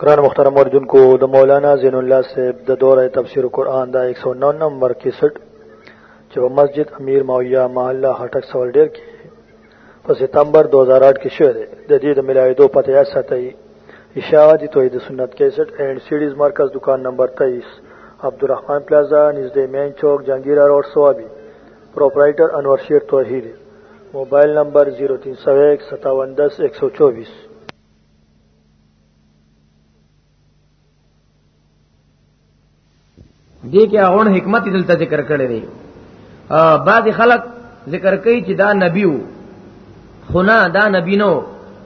قرآن مختار مردن کو دا مولانا زین اللہ سے دا دورہ تفسیر قرآن دا ایک سو نو نمبر کی سٹ چو مسجد امیر معاویہ محلہ حٹک سوال ڈیر کی په ستمبر 2008 کې شوه دی د دې د ملاویدو پته یا ساتي اشاعت توحید سنت 61 اینڈ سیډیز مرکز دکان نمبر 23 عبدالرحمن پلازا نږدې مین چوک جنگیرا روډ سوابي پرپرایټر انور شیر توحید موبایل نمبر 03015710124 دې کې اون حکمت دلته ذکر کړی دی بعض خلک ذکر کوي چې دا نبی وو خنا دا نبی نو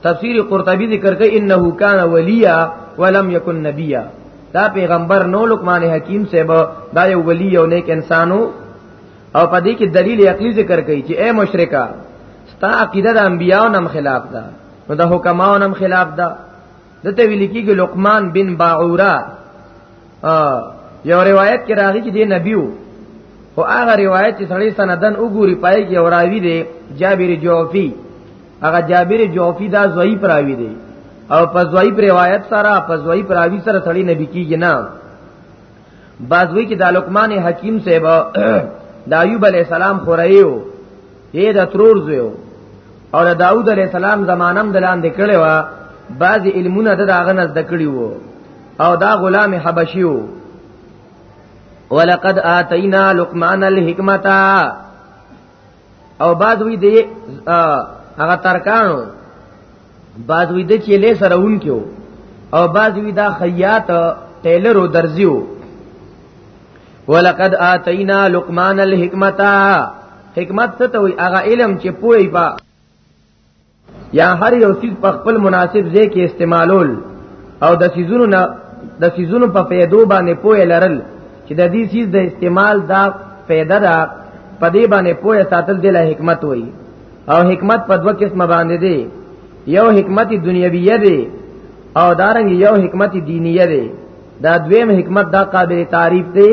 تفسیر قرطبی ذکر کوي انه کان ولیا ولم یکن نبیا دا پیغمبر نو لقمان حکیم صاحب دا یو ولی او نیک انسانو او په دې کې دلیل عقلی ذکر کوي چې اے مشرکا ستا عقیده د انبیانو نم خلاف ده نو د حکماو نم خلاف ده دته ویل کېږي لقمان بن باعوره یو روایت کې راغی چې دی نبی وو او هغه روایت چې سړی سندن وګوري پای کې او راوی دی جابر جوفی هغه جابر جوفی دا ضعیف راوی دی او په ضعیف روایت سره په ضعیف راوی سره سړی نبی کیږي نه بازوی کې د لقمان حکیم صاحب د ایوب علی السلام خورایو یې د ترور زویو او د داوود علی السلام زمانم د لاندې کړي وا بعضی علمونه د هغه نس د کړي وو او دا غلام حبشي وو ولقد اتینا لقمان الحکمتا او بعد وی دی هغه ترکانو بعد وی د چيلې سره اون کېو او بعد وی دا خیاط ټیلر او درزیو ولقد اتینا لقمان الحکمتا حکمت ته وی هغه علم چې پوي با یا هر یو سیز په خپل مناسب ځای کې استعمالول او د سیزونو نه د سیزونو په پیدو باندې پوهه لرل چې د دې سیز د استعمال دا پیدا ده په دې باندې پوهه ساتل د حکمت وایي او حکمت په دوه قسمه باندې دی یو حکمت دنیویه دی او دارنګ یو حکمت دینیه دی دا دویم حکمت دا قابل تعریف دی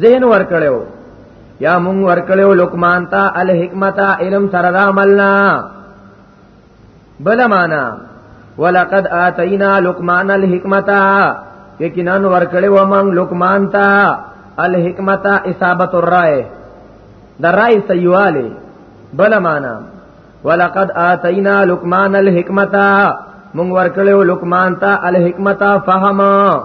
زین ور کړو یا مونږ ور کړو لقمان ته الحکمت علم سره عملنا بل معنا ولقد اتینا لقمان الحکمت یقینا ور کړو مونږ لقمان ته الحکمت اصابت الرای د رای سیواله بل معنا ولقد اتینا لقمان الحکمت مونږ ور کړو لقمان ته الحکمت فهمه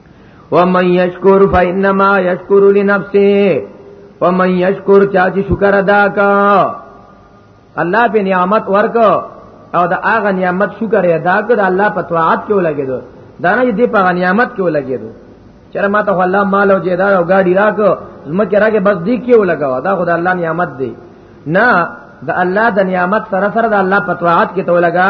ومن یشکر فإنما یشکر لنفسه ومن یشکر چا چې شکر ادا کا الله په نعمت ورک او دا هغه نعمت شکر ادا کړ الله په طاعت کې ولګیدو دا نه دې په نعمت کې ولګیدو چر ما ته الله مال او جیدار او گاډي راکو زمکه راکه بس دې کې ولګاو دا خدای الله نعمت دی نه د الله د نعمت سره سره د الله په طاعت کې تو لګا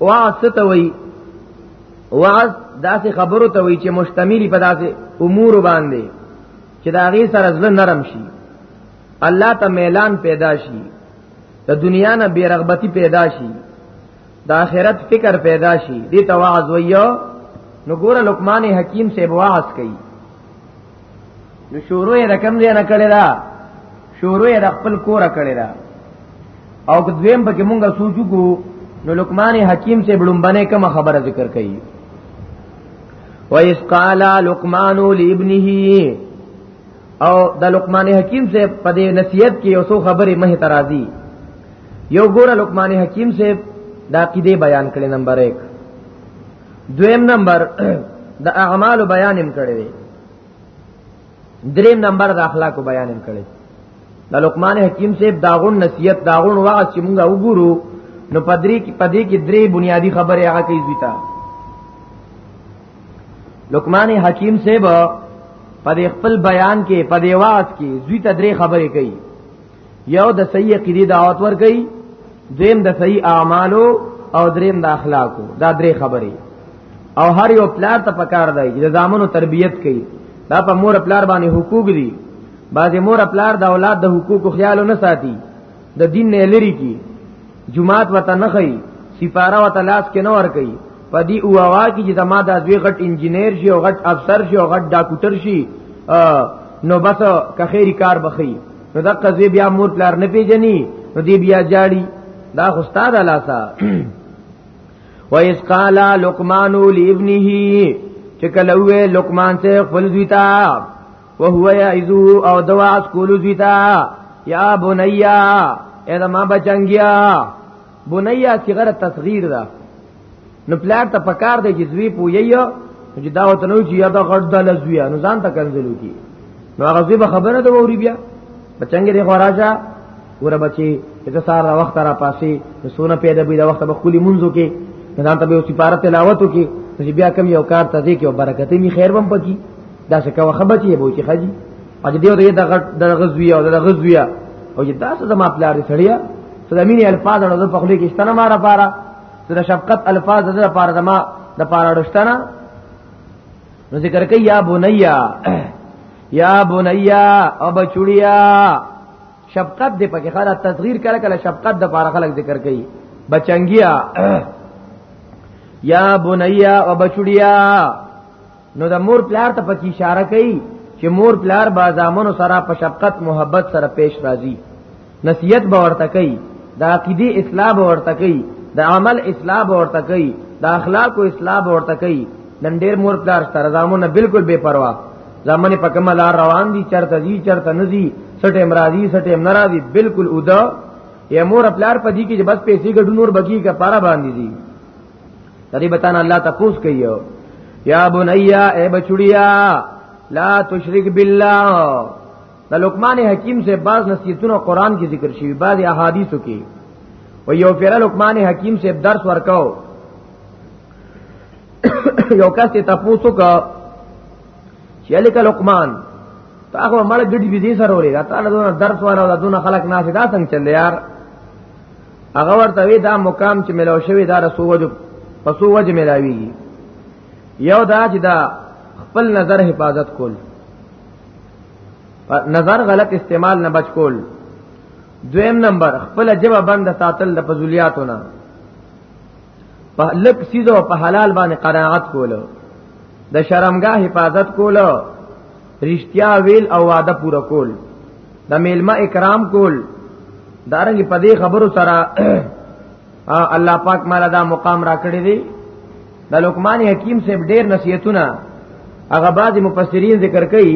وعظ څه ته وایي وعظ داسې خبرو ته وایي چې مشتمل په داسې امور باندې چې دا غي سره زړه نرم شي الله ته میلان پیدا شي د دنیا نه بیرغبتی پیدا شي د آخرت فکر پیدا شي دې ته وعظ وایو نو ګوره لقمان حکیم سے بواس کوي نو شروع یې رقم دی نه کړی دا شروع یې خپل کوره کړی دا او دویم په کې مونږه سوچو کو نو لقمان حکیم سے بلومبنه کوم خبره ذکر کړي و اس قال لقمان لابنه او د لقمان حکیم سے په دې نصیحت کې اوسو خبره مه ترازی یو ګوره لقمان حکیم سے دا قیده بیان کړي نمبر 1 دویم نمبر د اعمال بیان هم کړی دی دریم نمبر د اخلاق بیان هم کړی د لقمان حکیم صاحب داغون نصیحت داغون وعظ چې موږ وګورو نو پدری کې پدې کې درې بنیادی خبره هغه کوي زیتا لقمان حکیم صاحب پدې خپل بیان کې پدې وعظ کې زیتا درې خبره کوي یو د صحیح عقیده دعوت ور کوي دویم د صحیح اعمالو او دریم د اخلاقو دا درې خبرې او هر یو پلار ته پکار دی چې زامنو تربیت کوي دا په مور پلار باندې حقوق دي بعضې مور پلار د اولاد د حقوقو خیال نه ساتي د دین نه لري کی جمعات وته نه خي سپاره وته لاس کې نه ور کوي په دې اواوا کې چې زما د دوی غټ انجنیر شي او غټ افسر شي او غټ ډاکټر شي نو بس که خیری کار بخي نو دا قضې بیا مور پلار نه پیژني نو دی بیا جاړي دا خو ستاره لاسا و اس قال لقمان لابنه چې کله وې لقمان ته خپل زیتا او هو یعذو او دوا اس کول زیتا یا بنیا اې ما بچنګیا بنیا صغره تصغیر ده نو پلار ته پکار دی چې زوی پوییا چې دا وته نو چې یا دا غړ د لزویا نو ځان ته کنزلو کی نو هغه زوی به خبره ده ووري بیا بچنګ دی خوراجا ور بچي ته سار را وخت را پاسي نو سونه پیدا بي دا وخت به خولي منځو کې ځان ته به اوسې پاره تلاوت وکي چې بیا کم یو کار ته دی کې او برکت می خیر بم پکی دا څه کوه خبرتي به چې خاجي او چې دیو د غټ د غزوی او د غزوی او چې تاسو زما پلار سړیا سلامین الفاظ او د پخلی کې ستنه مارا پارا سره شفقت الفاظ د پارا زما د پارا رښتنه نو ذکر کوي یا بنیا یا بنیا او بچړیا شفقت دې پکې خاله تصغیر کړه کله شفقت د پارا خلک ذکر کوي بچنګیا یا بنیا او بچړیا نو د مور پلار ته پکې اشاره کوي چې مور پلار با زامنو سره په شفقت محبت سره پیش راځي نصیحت به ورته کوي د عقیده اصلاح به ورته کوي د عمل اصلاح به ورته کوي د اخلاق او اصلاح به ورته کوي نن ډیر مور پلار سره زامنو بالکل بے پروا زامن په کومه لار روان دي چرته دي چرته نزي سټه امراضي سټه امراضي بالکل اودا یا مور پلار پدی کې بس پیسې ګډونور بګی کا پارا باندې دي دې بتان الله تاسو کوي یا بنیا اے بچړیا لا تشرک بالله د لقمان حکیم سے بعض نصیحتونه قران کې ذکر شوی بعض احادیثو کې و یو پیر لقمان حکیم سے درس ورکاو یو کس ته تاسو کا چې الک لقمان تاغه مړ ګډي بيزي سره وري دا تعالی دونه درس واره دا دونه خلق ناس دا څنګه چل یار هغه ورته وی دا مقام چې ملو شوی دا رسو وجب پسو وجه ملاویږي یو دا چې دا خپل نظر حفاظت کول نظر غلط استعمال نه بچ کول دویم نمبر خپل جواب بند ساتل د فضولیاتونه په لک سیزو په حلال باندې قناعت کولو د شرمګاه حفاظت کولو رښتیا ویل او وعده پوره کول د میلمه اکرام کول دارنګ په دې خبرو سره الله پاک مالا دا مقام را کړی دی د لقمان حکیم صاحب ډیر نصیحتونه هغه بعضی مفسرین ذکر کوي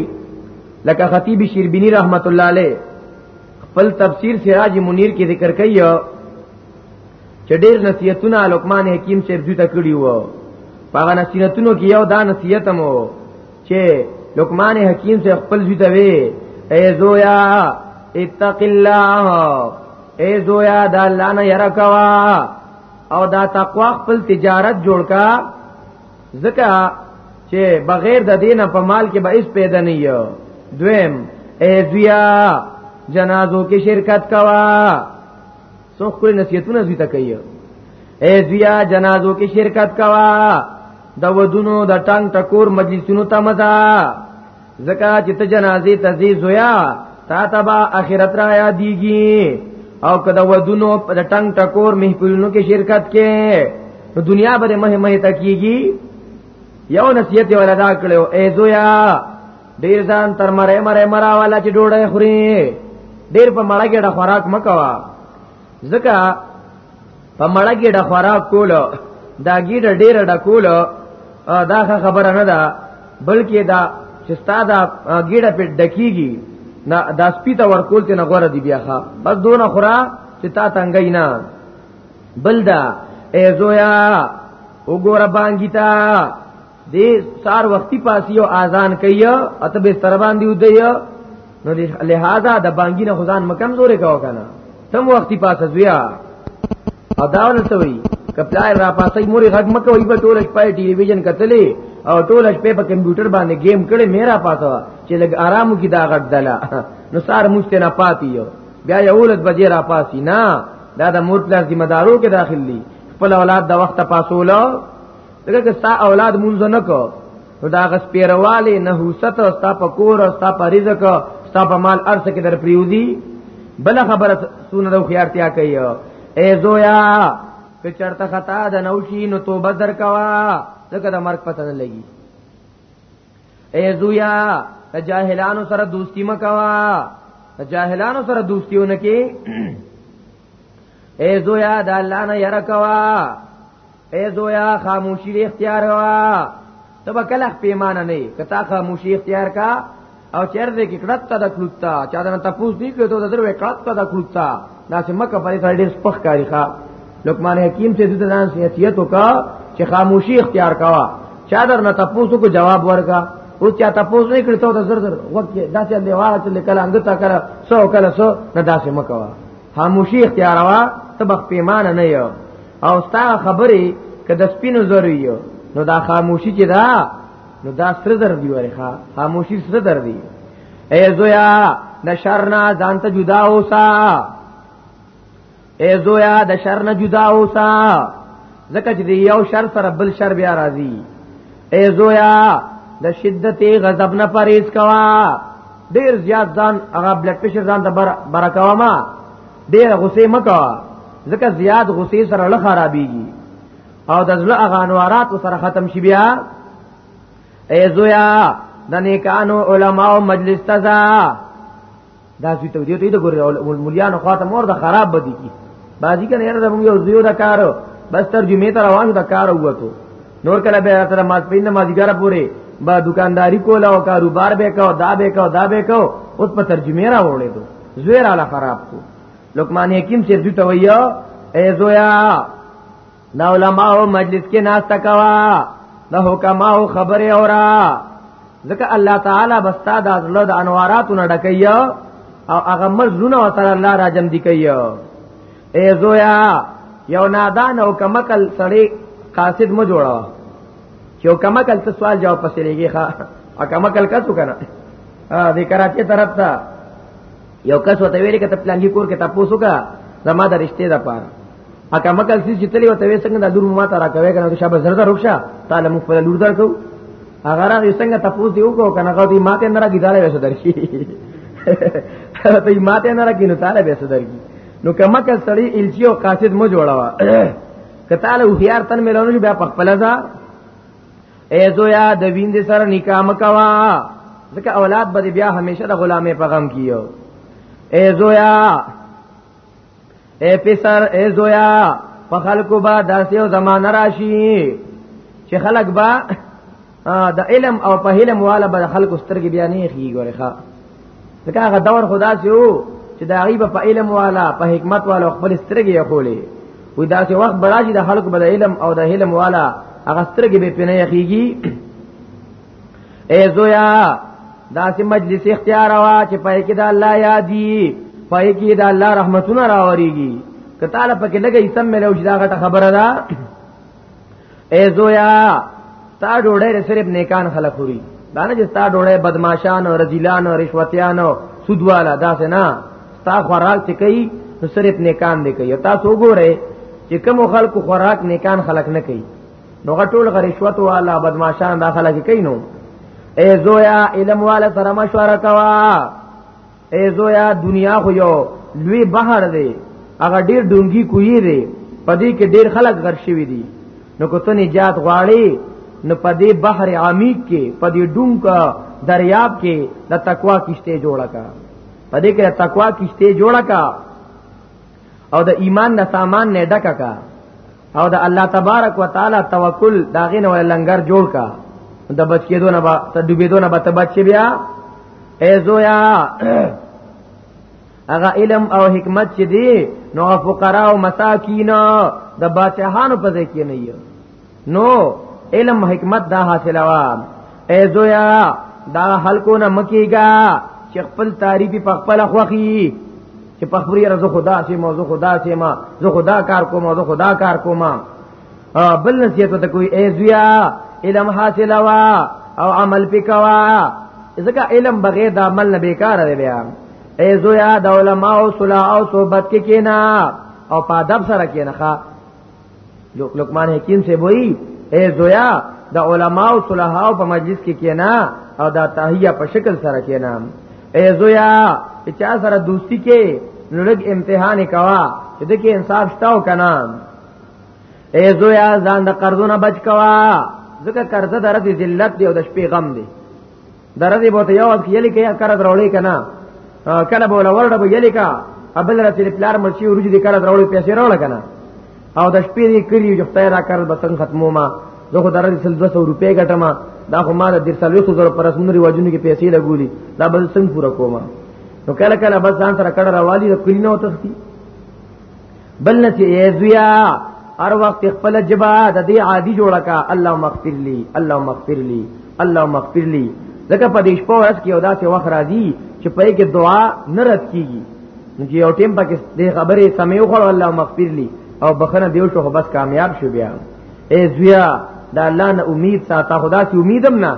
لکه خطیب شیربینی رحمت الله علیه خپل تفسیر سراج منیر کې ذکر کوي چې ډېر نصیحتونه لقمان حکیم صاحب دوی ته کړی وو هغه نصیحتونو کې یو دا نصیحت مو چې لقمان حکیم صاحب خپل دوی ته وی اے زویا اتق الله اے زویا د الله نه یره کوا او دا تقوا خپل تجارت جوړ کا ځکه چې بغیر د دینه په مال کې به هیڅ پیدا نه یو دویم اے زویا جنازو کې شرکت کوا څو خپل نصیحتونه زیاته کوي اے زیا جنازو کې شرکت کوا د ودونو د ټنګ ټکور مجلسونو ته مزه زکا چې ته جنازې ته زی زویا تا تبا اخرت را یادېږي او کدا ودونو په ټنګ ټکور محفلونو کې شرکت کې نو دنیا به مه مه تکیږي یو نصیحت ولا دا کړو اے زویا ډیر ځان تر مړې مړې مراواله چې ډوړې خوري ډیر په مړه کې د خوراک مکوا ځکه په مړه کې د خوراک کول دا ګیډ ډیر د کول دا خبره نه ده بلکې دا چې ستاده ګیډه په ډکیږي نه دا سپیته ورکول ته نه غوړه دی بیا ښا بس دونه خورا چې تا تنګی نه بلدا ای زویا وګوره بانګی تا دې سار وختي پاسیو اذان کوي او ته به ستربان دی ودی نو لہذا د بانګی نه خدان مکم زورې کاو کنه تم وختي پاسه زویا اداونه ته وی کپلای را پاسې موري غږ مکه وی په ټول شپه ټي ویژن کتلې او ټول شپه په کمپیوټر باندې گیم کړي میرا پاسه چې لګ آرامو کی دا غږ دلا نو سار مشته نه پاتې یو بیا یو ولد بجې را پاسي نه دا د مور پلار ذمہ دارو کې داخلي خپل اولاد د وخت پاسولو دغه که ستا اولاد مونږ نه کو نو دا غس پیرواله نه حوست او ستا په کور او ستا په رزق او ستا په مال ارث کې در پریوزی بل خبره سونه د خيارتیا کوي اے زویا که چرته خطا د نوشي نو توبه در کوا ځکه د مرګ پته نه لګي اے زویا د جاهلانو سره دوستی مکوا د جاهلانو سره دوستیونه کې اے زویا د الله نه یره کوا اے زویا خاموشی دی اختیار وا تب کله پیمانه نه کتا خاموشی اختیار کا او چیر دې کې کړت ته د کړتا چا دا تپوس دی کړو ته درو کړت ته د کړتا دا چې مکه پرې سره ډېر سپخ کاری ښا لقمان حکیم چې د ځان سیاست وکا چې خاموشي اختیار کاوه چا در نه تپوس کو جواب ورکا او چا تپوس نه کړو ته زر زر وخت دا چې دی واه چې کله انګتا کړه سو کله سو نه داسې مکوا خاموشي اختیاروا تبخ پیمانه نه یو او ستا خبرې که د سپینو زرو یو نو دا خاموشي چې دا نو دا سره در دی ورخه خاموشي سره در دی اے زویا د شرنا ځان ته جدا اوسا اے زویا د شرنا جدا اوسا زکه چې یو شر سره بل شر بیا راځي اے زویا د شدت غضب نه پرهیز کوا ډیر زیات ځان هغه بلډ پريشر ځان ته بر برکوا ما ډیر غصه مکوا ځکه زیات غصه سره له خرابيږي او د زړه هغه انوارات سره ختم شي بیا اے زویا د نیکانو علماو مجلس تزا دا سوی ته دې ته ګورې او مليانو خواته مور د خراب بدی کی بازی کنه یاره زموږ یو زیو د کار بس ترجمه ته روان د کار وته نور کله به تر ما پین ما دیګره پوره با دکانداری کولا او کاروبار به کو دا به کو دا به کو اوس په ترجمه را وړې دو زویر علا خراب کو لقمان حکیم چې دوی ته ویا ای زویا دا علماء مجلس کې ناس تکوا د حکماو خبره اورا ځکه الله تعالی بستا د ازله د انواراتو نه ډکیا او هغه مزونه او تعالی الله را جمع دی کیا ای زویا یو نادان او کمکل سړی قاصد مو جوړا چې او کمکل ته سوال جواب پسې لګي ښا او کمکل کا څه کنه ا دې کراچي طرف ته یو کس وته ویل کته پلانګي کور کې تاسو کا زما د رشته د پاره اکه مکل سي چې تلی وته وسنګ د دور ما ترا کوي کنه شابه زرده رخصه تعالی مو په لور درکو هغه را وسنګ تاسو دی وکړو کنه غوډي ماته نه راګی داله وسه درکی ته ماته نه راګی نو تعالی وسه درکی نو کما کل سړی الچی او قاصد مو جوړاوا کتاله هوښیار تن ملونه بیا په خپل ځا اے زویا د ویند سره نکاح مکوا ځکه اولاد به بیا همیشه د غلامې په غم کیو اے زویا اے پسر اے زویا په خلکو با داسې او زمانہ راشي چې خلک با د علم او په علم والا به خلکو سترګې بیا نه خي ګوري ښا ځکه هغه دور خدا سي وو چې دا غیب په علم والا په حکمت والا خپل سترګې یې خولې وې دا چې وخت براشي د خلکو به د علم او د علم والا هغه سترګې به پنه خيږي اے زویا دا سي مجلس اختیار وا چې پای کې دا الله یادي پای کې دا الله رحمتونه راوريږي کته له پکې لګي سم مې لوش دا غټه خبره ده اے زویا تا ډوړې صرف نیکان خلک خوري دا نه چې تا ډوړې بدمعشان او رذیلان او رشوتیان او سودوالا دا څه نه تا خوراک چې کوي نو صرف نیکان دی کوي تاسو وګورئ چې کوم خلکو خوراک نیکان خلک نه کوي نو غټول غریشوت والا بدمعشان داخله کې کینو اے زویا علم والا سره مشوره کوا اے زویا دنیا خو یو لوی بحر دی هغه ډیر ډونګي کوی دی پدې کې ډیر خلک غر شوی دي نو کو ته نجات غواړي نو پدې بحر عمیق کې پدې ډونګ کا دریاب کې د تقوا کشته جوړه کا پدې کې تقوا کشته جوړه کا او د ایمان نه سامان نه ډکا کا او د الله تبارک وتعالى توکل دا غین ول لنګر جوړ کا د بچ کېدو نه با ته ډوبې دو نه به ته بچ بیا اے زویا هغه علم او حکمت چې دی نو فقرا او مساکین د بادشاہانو په ځای کې نه یو نو علم حکمت دا حاصله وا اے زویا دا خلکو نه مکیګا چې خپل تعریف په خپل خوخي چې په خبري رزو خدا سي موضوع خدا سي ما زه خدا کار کوم زه خدا کار کوم بل نصیحت ته کوئی اے زویا علم حاصله وا او عمل پکوا ځکه علم بغیر د عمل نه بیکار دی بیا اے زویا د علماء او صلاح او صحبت کې کینا او په ادب سره کینا لقمان حکیم سے وہی اے زویا د علماء او صلحاء په مجلس کې کینا او دا تهیه په شکل سره کینا اے زویا چې چا سره دوستی کې لږ امتحان کوا چې دغه انصاف شتاو کنا اے زویا ځان د قرضونه بچ کوا ځکه قرضه درته ذلت دی او د شپې غم دی درځي بوته یو اس یلی کې کار دروړې کنه کله بوله ورډه به یلی کا ابل را تیر پلار مرچی ورج دي کار دروړې پیسې راول کنه او د شپې دې کړی چې خدای را کار بسن ختمو ما زه خو درځي سل 200 روپې ګټم دا خو ما د دیر سلوي خو زر پر اسمن ریواجونو کې پیسې لګولي دا بل څنګه پورا کوم نو کله کله بس ځان سره کړه راوالي د کلینو تختی بل نسی ایزویا ار وقت خپل جبا د دې عادي جوړه کا الله مغفر لي الله مغفر لي الله مغفر لي ځکه په دې شپه ورځ کې او داسې وخت راځي چې په کې دعا نه رد کیږي نو چې یو ټیم پکې دې خبرې سمې وخړ الله مغفر لي او بخنه دیو شو بس کامیاب شو بیا ایزویا دا الله نه امید ساته خدا سي امیدم نه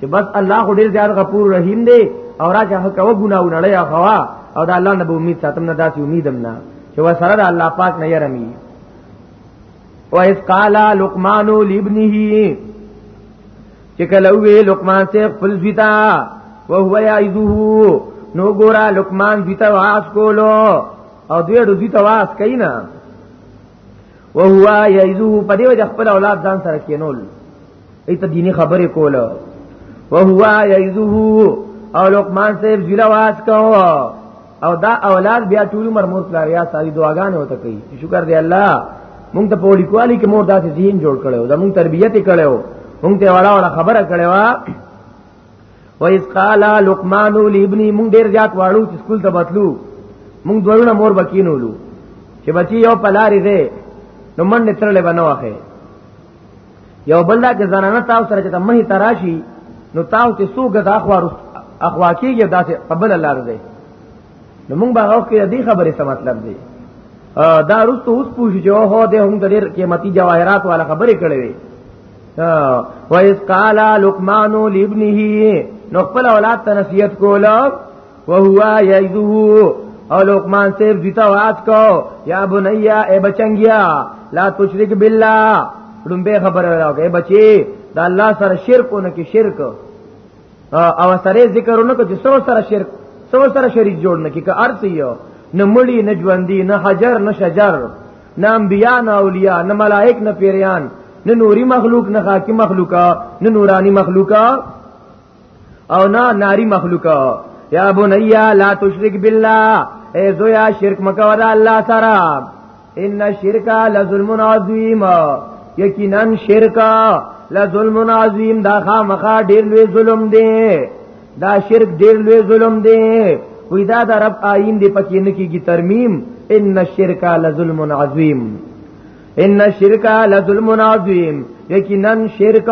چې بس الله خو ډیر زیات غفور رحیم دی او راځه حق او ګناونه لړیا خوا او دا الله نه به امید ساتم نه داسې امیدم نه چې وسره د الله پاک نه يرمي و اس قال لقمان لابنه چې کله وی لقمان سے خپل زیتا او هو یعذه نو ګورا لقمان زیتا واس کولو او دوی ډو زیتا واس کینا او هو یعذه په دې وجه خپل اولاد ځان سره کینول ایت دینی خبرې کوله وهو یعذه او لقمان صاحب ذل واس کو او دا اولاد بیا ټول عمر مور پلاریا ساری دعاګانې وته کوي شکر دی الله مونږ ته په لیکوالي کې مور داسې ذهن جوړ کړو دا مونږ تربیت کړو مونږ ته وړا وړا خبره کړو و اس قال لقمان لابن مونږ ډیر زیات واړو چې سکول ته بتلو مونږ دورونه مور بکینولو چې بچي یو پلاری دی نو منډه ترلې بنوخه یو بل دا چې زنانه تاسو سره چې مه تراشي نو تاسو چې سوګ د اخوا اخوا کېږي داسې په بل لار دی نو موږ به هغه کې دې خبرې څه مطلب دی دا رستو اوس پوښي چې هو دې هم ډېر قیمتي جواهرات والا خبرې کړې وي و اس قال لقمان لابنه نو خپل اولاد ته نصیحت کوله وهو یعذو او لقمان سیف دیتا وعد کو یا بنیا اے بچنګیا لا تشرک بالله لومبه خبره راوګه بچي دا الله سره شرکونه کې شرک او سره ذکرونه کې سو سره شرک سو سره شریک جوړ نه کې که ارث یو نه مړی نه ژوندۍ نه حجر نه شجر نه انبیا نه اولیاء نه ملائک نه پیریان نه نوري مخلوق نه خاکی مخلوقا نه نورانی مخلوقا او نه ناری مخلوق یا بنیا لا تشرک بالله ای زویا شرک مکو دا الله سره ان الشرک لظلم عظیم یقینا شرک لظلم عظیم دا خامخا ډیر لوی ظلم دی دا شرک ډیر لوی ظلم دی وی دا د رب آئین دی پکې نکیږي ترمیم ان الشرک لظلم عظیم ان الشرک لظلم عظیم یقینا شرک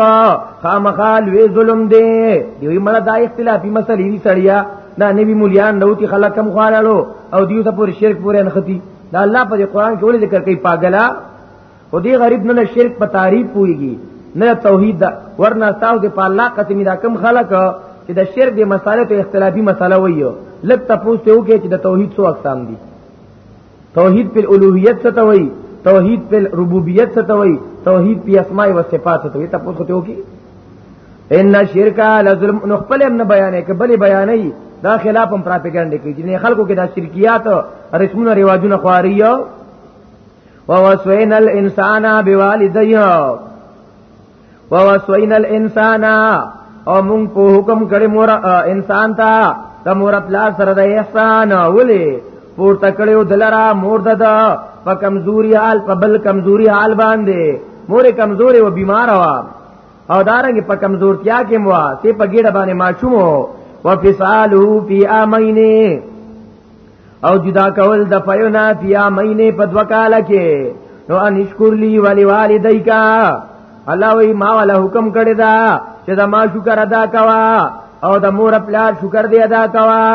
خامخال وی ظلم دی دوی مړه دا اختلافي مسلې دي سړیا دا نبی مولیان نوتی خلک کم خوانالو او دیو ته پور شرک پورې انختی دا الله په قرآن کې ولې ذکر کوي پاګلا او دی غریب نه شرک په تعریف پويږي نه توحید دا ورنه تاسو د الله قسم دا کم خلک چې د شرک د مسالې ته اختلافي مسله وایو لکه تاسو ته وګورئ چې د توحید څو اقسام دي توحید په الوهیت څه ته وایي توحید په ربوبیت څه ته وایي توحید په اسماء او صفات څه ته وایي تاسو خو ته وکی ان شرک لظلم نو خپل هم نه بیانې کې بلې بیانې دا خلاف هم پراپګاندا کوي چې خلکو کې دا شرکیات رسمونه رواجونه خواري او وسوین الانسان بوالدیه ووسوین الانسان او مونږ په حکم کړی مور انسان ته د مور پلار سره د احسان ولې پورته کړیو دلرا مور ددا په کمزوري حال په بل کمزوري حال باندې مور کمزوري و بیمار وا او دارنګ په کمزورتیا کې مو سي په ګډه باندې ماشوم او فصالو فی امینه او جدا کول د فینا فیا مینه په دو کال کې نو ان شکر لی ولی والدیکا الله وی ما ولا حکم کړی دا چې دا ما شکر ادا کوا او د مور پلار شکر دی ادا کوا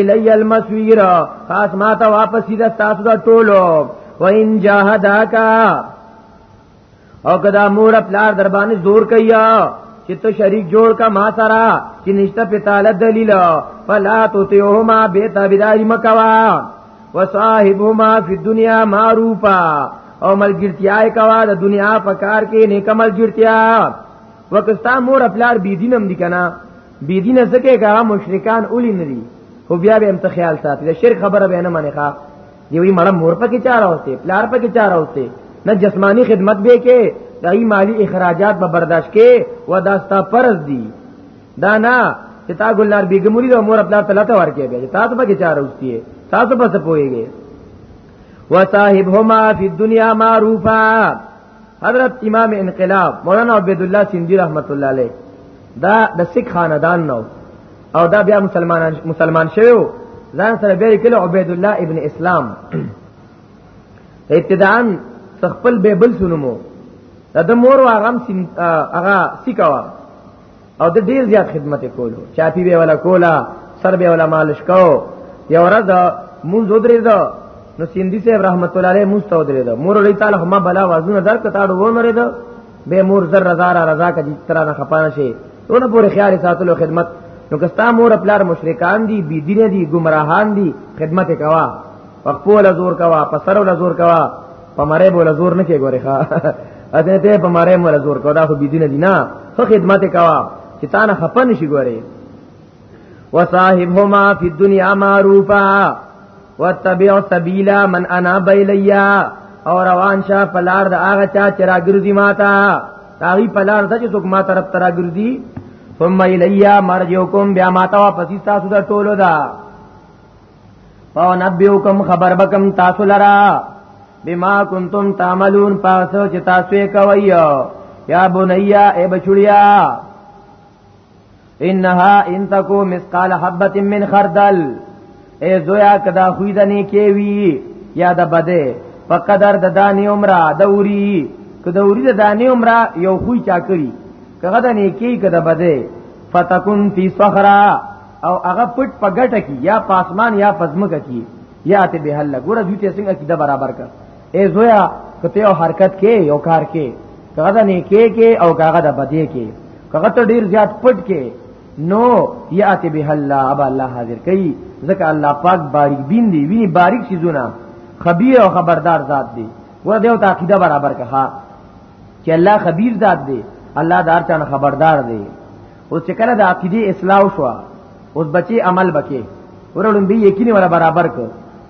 الی المسویر خاص ما ته واپس دې تاسو دا ټولو وان جاهداکا او کدا مور پلار در باندې زور کوي چې ته شریک جوړ کا ما سره چې نشته په تعالی دلیل فلا تطيعهما بیت بدای مکوا وصاحبهما فی الدنيا معروفا او ملګرتیا کوا د دنیا په کار کې نیک ملګرتیا وکستا مور خپلار بی دینم دی کنه بی دین زکه کا مشرکان اولی ندی خو بیا به امتخیال ساتي د شرک خبره به نه منې ښا دی وی مړه مور پکې چا راوته پلار پکې چا راوته نه جسمانی خدمت به کې دای مالی اخراجات به برداشت کې و داستا فرض دی دا نه چې تا ګلنار بیګم مرید او مور خپل تلته ورکه به تاسو پکې چا راوستي تاسو پس پويږي وصاحبهما فی الدنیا معروفا حضرت امام انقلاب مولانا عبد الله سیندی رحمت الله علیه دا د سکھ خاندان نو او دا بیا مسلمان مسلمان شوی ځان سره بیا کله عبد الله ابن اسلام ابتداء خپل بیبل سنمو د مور واغم هغه سکوا او د ډیر زیات خدمت کولو چاپی به ولا کولا سر به ولا مالش کو یو ورځ مونږ ودرې دا نو سیندی صاحب رحمت الله علیه مونږ ته ودرې دا مور لوی تعالی ما بلا وازونه در کتاړو و مره دا به مور زر رضا را رضا کا دې تر نه خپانه شي ونه پورې خیال ساتلو خدمت نو کستا مور خپل مشرکان دي بی دین دي گمراهان دي خدمت کوا وقفو لزور کوا پسرو لزور کوا په مړې بوله زور نه کې ګورې ښا اته ته په مړې مور زور کو دا خو بيدینه دي نه خو خدمت کوا چې تا نه خپن شي ګورې وصاحبهما فی الدنيا معروفا واتبع سبیل من انا بیلیا او روان شه پلار د هغه چا چې راګرځي ماتا تاغي پلار د چې څوک ما طرف تر راګرځي ثم الیا مرجوکم بیا ماتا واپس تاسو د ټولو دا پاو نبیوکم خبر بکم تاسو لرا بما کنتم تعملون پاسو چې تاسو یې کوي یا بنیا ای بچړیا انها ان تکو مسقال حبه من خردل ای زویا کدا خوې د نه کې وی یا د بده په قدر د دانی عمره دوري کدا وری د دانی عمره یو خوې چا کړی کغه د نه کې کدا بده فتکون فی صخره او هغه پټ په ګټه کې یا پاسمان یا پزمکه کې یا ته به حل ګوره دوی ته څنګه کیده برابر کړ اے زویا کته یو حرکت کې یو کار کې کغه نه کې کې او کغه د بدې کې کغه ته ډیر زیات پټ کې نو یا ته به حل ابا الله حاضر کوي ځکه الله پاک باریک بین دی ویني باریک شیزونه خبیر او خبردار ذات دی ور دیو ته عقیده برابر کړه چې الله خبیر ذات دی الله دار چانه خبردار دی اوس چې کله د عقیده اصلاح شو اوس بچي عمل بکې ورلون به یقین ولا برابر کو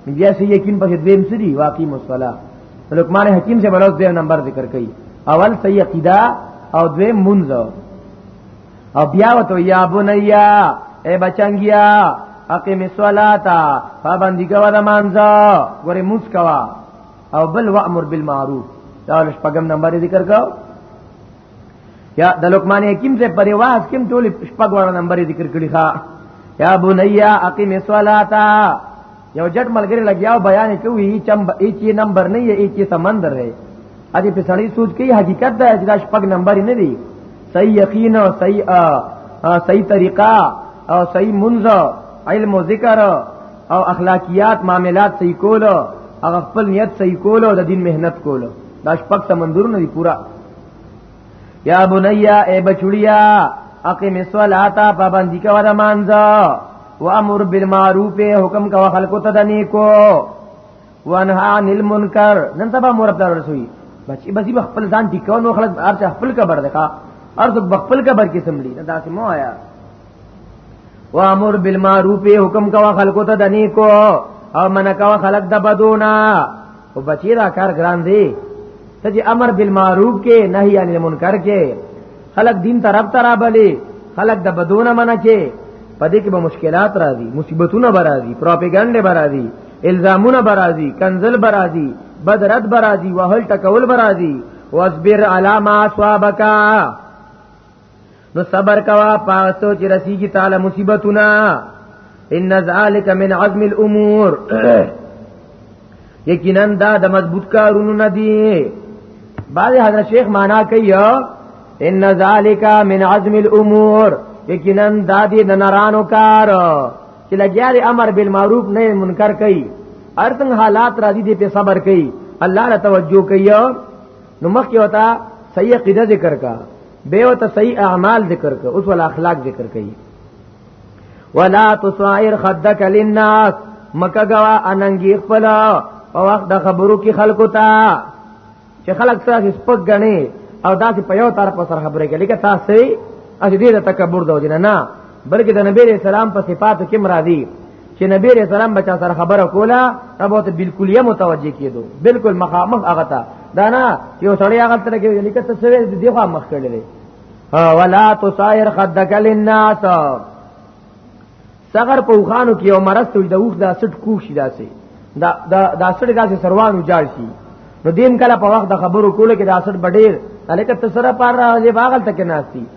بیا سي یقین په دیم سری واقعي مصلا لقمان حکیم سے بلوز دیم نمبر ذکر کړي اول سي عقیده او دویم منځ او بیا وته یا بنیا اے بچنګیا اقیم الصلاتا پابندی کوا د مانځه ګوره موس کوا او بل وامر بالمعروف دا لږ پغم نمبر ذکر کاو یا د لقمان حکیم سے پر واس کیم ټول شپږ وړ نمبر ذکر کړی ښا یا بنیا اقیم الصلاتا یو جټ ملګری لګیاو بیان کوي چم ایچ نمبر نه ایچ سمندر دی اته په سړی سوچ کوي حقیقت دا چې دا شپږ نمبر نه دی صحیح یقین او صحیح صحیح طریقہ او صحیح منځ علم او ذکر او اخلاقیات معاملات صحیح کول او خپل نیت صحیح کول او د دین مهنت کول دا شپږ سمندرونه دی پورا یا بنیا ای بچړیا اقیم الصلاۃ پابندی کا ور مانځه و امر بالمعروف حکم کا خلق ته د نیکو وانها عن المنکر نن سبا مور پر رسوي بچي بچي خپل ځان ټیکاو نو خلک ارته خپل کا بردکا ارته خپل کا بر کې سملی دا سمو آیا وامر بالمعروف حکم کوا خلکو ته دني کو او من کوا خلق د بدونا او بچی دا کار ګران دی ته چې امر بالمعروف کې نهي عن المنکر کې خلق دین طرف ترا بلی خلق د بدونا من کې پدې کې به مشکلات راځي مصیبتونه به راځي پروپاګاندا به راځي الزامونه به راځي کنزل به راځي بدرت به راځي وهل ټکول به راځي واصبر علامه اصحابک نو صبر کوا پاتو چې رسیږي تعالی مصیبتونه ان ذالک من عزم الامور یقینا دا د مضبوط کارونو نه دی بعد حضرت شیخ معنا کوي ان ذالک من عزم الامور یقینا دا دی د نارانو کار چې لګیا دی امر بالمعروف نه منکر کوي ارتنګ حالات راځي دې په صبر کوي الله له توجه کوي نو مخکې وتا صحیح عقیده ذکر کا به وتا صحیح اعمال ذکر کا اوس ول اخلاق ذکر کئ ولا تصائر خدك للناس مکه غوا اننګي خپل او وخت د خبرو کې خلکو ته چې خلک تاسو سپک غني او داسې په یو طرف سره خبرې کوي لکه تاسو اجدي د تکبر دوجنه نه بلکې د نبی رسول الله په صفاتو کې مرادي چې نبی رسول سلام بچا سره خبره کوله دا به ته بالکل یې متوجه کېدو بالکل مخامخ هغه ته دا نه یو سړی هغه تر کې لیکه ته سوي د دیغه مخ کړل ولا تصائر خدک للناس صغر په وخانو کې یو مرض ته د وښ دا سټ کوښ داسي دا دا دا سټ داسي سروانو جاړ شي نو دیم کله په وخت د خبرو کوله کې دا سټ بډیر الکه ته سره پار راځي باغل تک ناشتي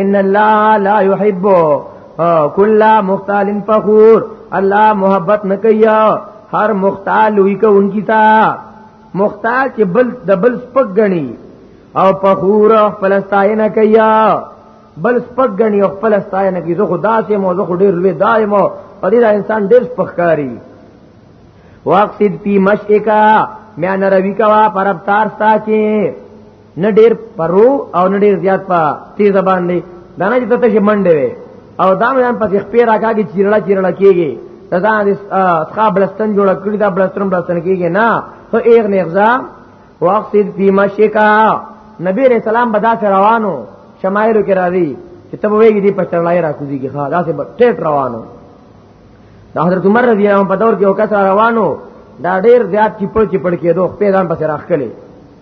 ان الله لا يحب كل مختال فخور الله محبت نه کوي هر مختال وی کوونکی تا مختال چې بل د بل سپک غني او فخور خپل ستاینه کوي بل سپک غني او خپل ستاینه کوي زه خدا سي مو زه ډیر لوی دایمو په دې انسان ډیر سپکاري واقصد فی مشئکا میان روی کوا پرب تار ستا کې نه ډیر پرو او نه ډیر زیات په تیز باندې دا نه چې ته شي منډه وي او دا مې هم پکې خپې راکاږي چیرړه چیرړه کیږي دا دا اسخا بلستان جوړ کړی دا بلستان بلستان کیږي نه ته ایغ نه غزا واقصد فی مشکا نبی رسول الله بدا سے روانو شمایلو کې راځي چې ته وایي دې پټړلای را کوزي کې ها دا سه ټیټ روانو دا حضرت عمر رضی الله عنه په دور کې وکړه روانو دا ډیر زیات چپړ چپړ کېدو په ځان پسې راخلې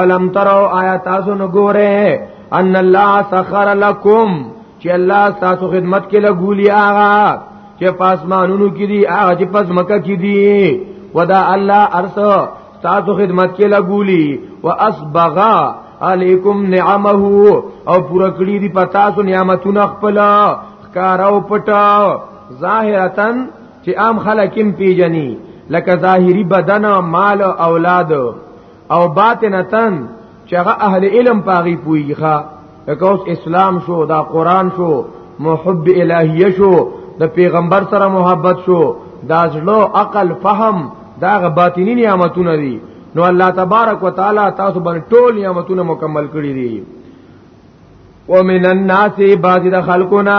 الم ترو آیا تاسو نو ګوره ان الله سخر لكم چې الله تاسو خدمت کې لګولي آغا چې پاسمانونو کې دي آغا چې پس مکه کې دي ودا الله ارس تاسو خدمت کې لګولي واسبغا علیکم نعمه او پورا کړی دی پتا سو نعمتونه خپل ښکارا او پټا ظاهرتن چې عام خلک هم پیجنی لکه ظاهری بدن مال او اولاد او باطنتن چې هغه اهل علم پاغي پويږي ښا کوس اسلام شو دا قران شو محب الهیه شو د پیغمبر سره محبت شو دا ځلو عقل فهم دا غ باطینی نعمتونه دي نو الله تبارک وتعالى تاسو باندې ټول نعمتونه مکمل کړی دي ومن الناس بعض د خلقنا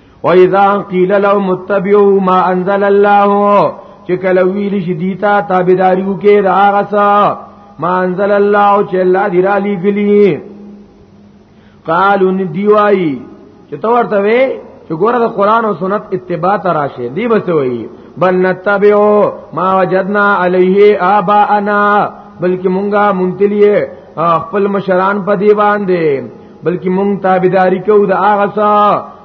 و اذا قيل لهم اتبعوا ما انزل الله چې کله ویل شي دیتا تابعداري وکړي دا هغه څه ما انزل الله چې الله دې را لګلی قالوا ندیوای چې تو ورته وې چې ګوره د قران او سنت اتباع تراشه دی بس وایي بل نتبعو ما وجدنا علیه آباءنا بلکې مونږه مونتلیه خپل مشران په دی باندې بلکې مونږ تابعداري کوو د هغه څه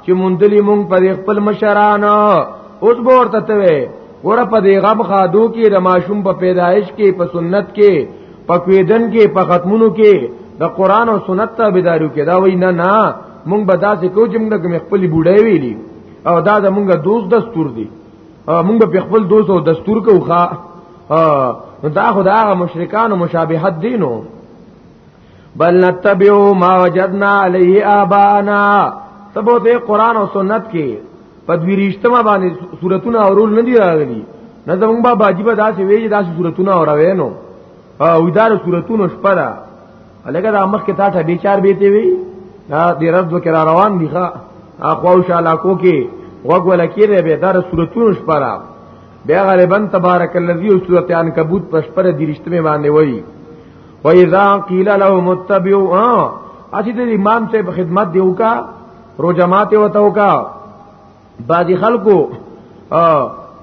چې مونږ دلی مونږ پر خپل مشرانو اوس به ورته ته وي ګوره په دې غم خادو کې د ماشوم په پیدایش کې په سنت کې په کویدن کې په ختمونو کې د قران او سنت ته بيدارو کې دا وای نه نه مونږ به داسې کو چې مونږ کوم خپل بوډۍ ویلی او دا د مونږ دوست دستور دی مونږ په خپل دوست او دستور کوخه دا خدای مشرکان او مشابهت دینو بل نتبعو ما وجدنا علیه آبانا تبو ته قران او سنت کې په دوی رښتما باندې صورتونه اورول نه دی راغلي نه زمونږ بابا جی به داسې ویږي داسې صورتونه اوروي نو او دار صورتونو شپه ده لکه دا مخ کې تا ته بیچار بیته وی دا د رد وکړ روان دی ښا اخو شالا کو کې وګول کېره به دار صورتونو شپه را بیا غالبا تبارک الذی او سورته عنکبوت پښپره درشتمه باندې وای و اذا قيل لهم اتبعوا اسی د امام ته خدمت دیو کا رو جماعت وتاو کا بعضی خلکو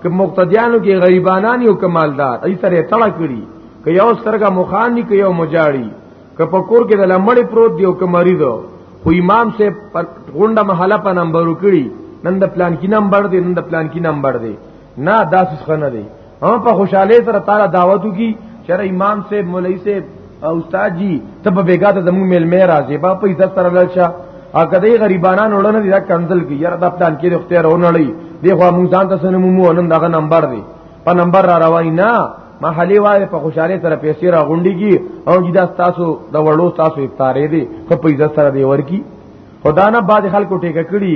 که مقتدیانو کې غریبانانی او کمالدار ای سره تړه کړی که یو سترګه مخان دی که یو مجاړي که په کور کې د لمړې پروت دی او که مریض خو امام سے غونډه محله په نمبر وکړي نن د پلان کې نمبر دی نن د پلان کې نمبر دی نه داسې څه نه دی هم په خوشاله سره تعالی دعوتو کی چر امام سے مولوی سے استاد جی ته په بیګا ته زمو مل مې راځي با په عزت سره لړشه ا کدی غریبانان وړنه دي دا کنزل کی یاره دا پلان کې اختیار ونړی دی خو موږ ځان ته سنمو مو نن دغه نمبر دی په نمبر را رواني نه محلي وای په خوشاله سره پیسې را غونډي کی او جدا تاسو د وړو تاسو افطارې دي په عزت سره دی ورکی خدا نه بعد خلکو ټیکه کړی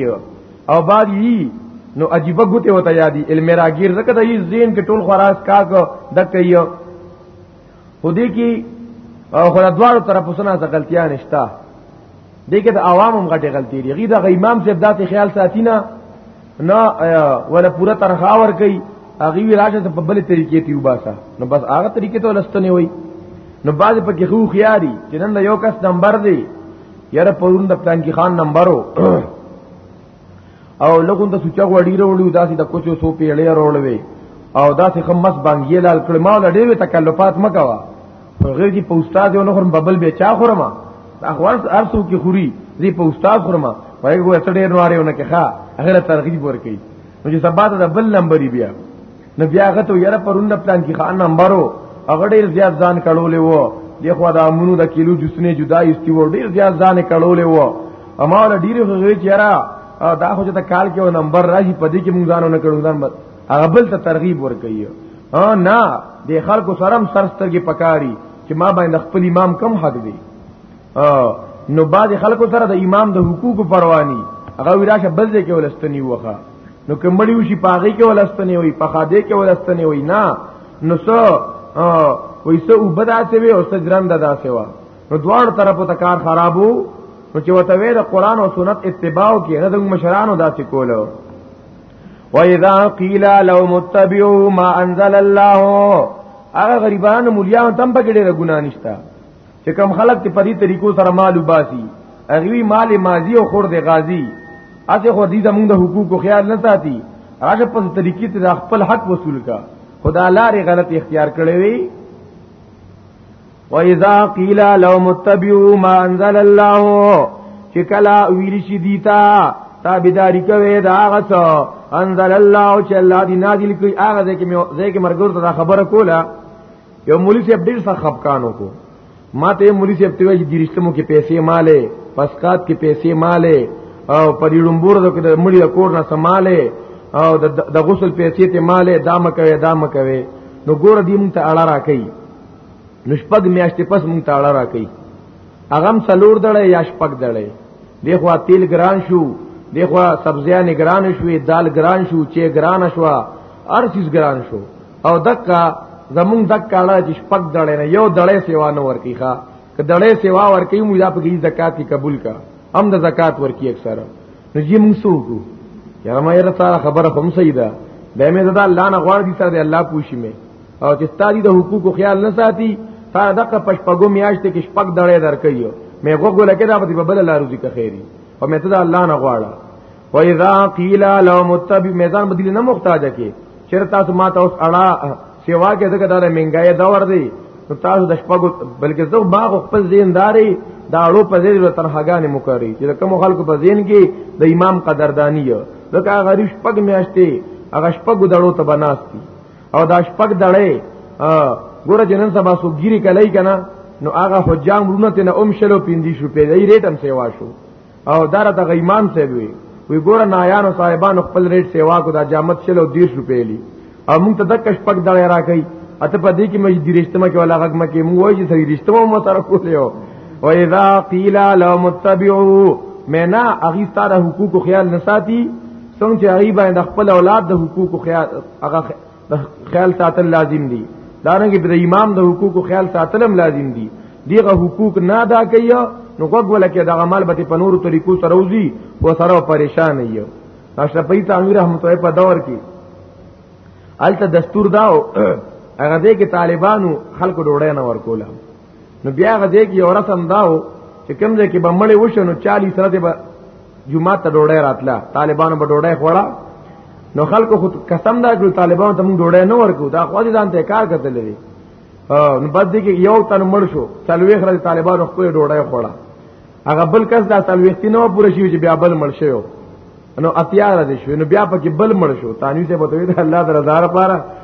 او بعد یی نو عجیب غوته وته یادی علم راګیر زکه د زین کې ټول خراس کا کو دک یو خو دې کې او خو دوړو طرف وسنه غلطیا نشتا دې کې د عوامم غټه غلطی دی غي د امام صاحب داسې خیال ساتینا نه ولا پورا تنخواه ور کوي هغه وی راشه په بل طریقې ته وباسا نو بس هغه طریقې ته لستنی وای نو باز په کې خو خیاري چې نن یو کس نمبر دی یاره پرون د پلان کې خان نمبرو او لګون د سوچا غوړی وروړو داسې د کوچو سو پیړې وروړوي او داسې خمس بانګې لال کړم او لډې وی تکلفات مکوا غیر دي په استاد یو نخرم ببل به چا خورما اخوان ارسو کې خوري دې په استاد خورما وای ګو اتډې نواره ونه کې ښا هغه ترغیب ورکړي نو چې سبا ته د بل نمبر بیا نو بیا هغه ته یره پرون د پلان کې خان نمبرو هغه ډیر زیات ځان کړولې وو دغه د امونو د کیلو جسنه جدا ایستي وو ډیر زیات ځان کړولې وو اما ول ډیر غوې چیرې دا خو ته کال کې و نمبر راشي پدې کې مونږ ځانو نه کړو ځان هغه بل ته ترغیب ورکړي ها نه د خلکو سرم سرسترګي پکاري چې ما باندې خپل امام کم حق دی نو بعد خلکو سره د امام د حقوقو پرواني هغه وراشه بل ځای کې ولستنی وخه نو کمړی وشي پاغي کې ولستنی وي په خاده کې ولستنی وي نه نو سو وي سو وبدا سی وي او سجران ددا سی وا نو دوړ طرفو ته کار خرابو نو چې وته وی د قران او سنت اتباع کې نه د مشرانو داسې کولو وَإِذَا قِيلَ لَهُمُ اتَّبِعُوا مَا أَنزَلَ اللَّهُ هغه غریبانو مليانو تم پکې ډېر ګنا نشتا چې کوم خلک چې په دې طریقو سره مال وباسي هغه مال ماضی او خور دی غازی اته خو دې زمونږ د حقوقو خیال نه ساتي راځه په طریقې ته خپل حق وصول کا خدا لارې غلط اختیار کړې وي وَإِذَا قِيلَ لَهُمُ اتَّبِعُوا مَا أَنزَلَ اللَّهُ چې کله ویل شي دیتا تابعداري کوي دا هغه څه انزل الله چې الله دې نازل کړي هغه ځکه مې ځکه مرګور ته خبره کوله یو مولوی صاحب ډیر څه خپکانو کو ما ته مولوی صاحب ته وایي درشتمو کې پیسې مالې پسکات کې پیسې مالې او پریړمبور د مړي کور نه سمالې او د غسل پیسې ته مالې دام کوي دام کوي نو ګور دې مونږ ته اړه راکې نو شپږ میاشتې پس مونږ ته اړه راکې اغم څلور دړې یا شپږ دړې دی خو تیل ګران شو دی خو سبزیاں ګران شوې دال ګران شو چې ګران شو ارسیز ګران شو او دکا زمون دکا لا چې شپږ دړې نه یو دړې سیوا نه ورکی ښا که دړې سیوا ورکی موږ په کې زکات کی قبول کا هم د زکات ورکی اکثر نو جی موږ سو کو یاره ما یې سره خبره هم صحیح ده به مې زدا الله نه غواړ دي سره الله پوښي مې او چې ستادي د حقوقو خیال نه ساتي تا دغه پشپګو میاشت کې شپګ دړې درکې مې غوګو لکه دا په بل الله روزي که خیری او مې ته الله نه غواړم و اذا قیل لو متبع میزان بدلی نه محتاج کی چر تاسو ما ته اوس اړه سیوا کې دغه دره منګای دور دی نو تاسو د شپږو بلکې زه باغ خپل زینداري دا اړو په دې له تنهګانې مکرې چې کوم خلکو په زین کې د امام قدردانی ځکه غریب شپږ میاشتې هغه شپږ دړو ته بناستي او دا شپږ دړې ګوره جنن سبا سو ګيري کلای کنا نو هغه حجام رونه ته نه ام شلو پیندې شو پیدې ریټم سیوا شو او دار د غیمان ته وی وی ګور نایانو صاحبانو خپل ریټ سیوا کو دا جامت شلو 30 روپې لی او موږ ته د کش پک دړې راکې اته په دې کې مې د رښتما کې ولا غږ مکه موږ وایي چې سړي رښتما مو سره کولې او و اذا قيل لو متبعوا منا اغي ستاره حقوق خیال نساتی څنګه چې اغي باندې خپل اولاد د حقوق خیال هغه خیال ساتل لازم دي دارنګه د امام د حقوقو خیال ساتلم لازم دي دیغه حقوق نه ادا کوي نو وګول کې دغه مال به په نورو طریقو سره وزي او سره پریشان یي اشرفی تعمیر رحمت الله په دور کې الته دستور داو هغه دې کې طالبانو خلکو ډوړې نه ورکوله نو بیا هغه دې کې اورثم داو چې کوم ځای کې بمړې وشنو 40 سره به جمعه ته ډوډۍ راتله طالبانو به ډوډۍ خوړه نو خلکو خود قسم دا کړو طالبانو ته موږ ډوډۍ نه ورکو دا خو دې ځان ته کار کتل دي نو بد دي کې یو تن مړ شو څلوي خره طالبانو خپل ډوډۍ خوړه هغه بل کس دا څلويختي نو پوره شي چې بیا بل مړ شي نو اتیار دي شو نو بیا پکې بل مړ شو تانوي ته بتوي دا الله درزار پاره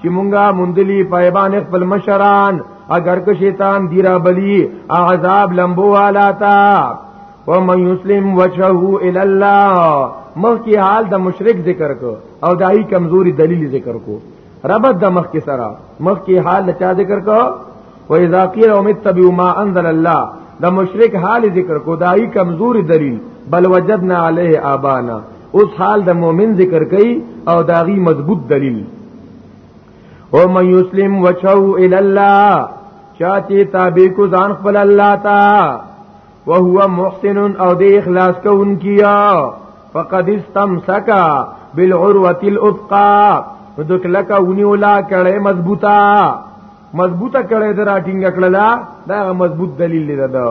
چې مونږه مندلی پایبان خپل مشران اگر که شیطان دی را بلی عذاب لمبو والا تا ومن یسلم وجهه الی الله مخکی حال د مشرک ذکر کو او دای کمزوری دلیل ذکر کو ربط د مخکی سره مخکی حال چا ذکر کو و اذا قيل هم اتبعوا ما انزل الله د مشرک حال ذکر کو دای کمزوري دلیل بل وجدنا عليه ابانا اوس حال د مؤمن ذکر کوي او داغي مضبوط دلیل او من یسلم وجهه الى الله چاته تابع کو ځان خپل الله تا وهو محسن او د اخلاص کوونکیا فقد استمسك بالعروه الافقا ودکلک ونیولا کړه مضبوطه مضبوطه کړی دا راټینګ کړلا دا مضبوط دلیل دی دا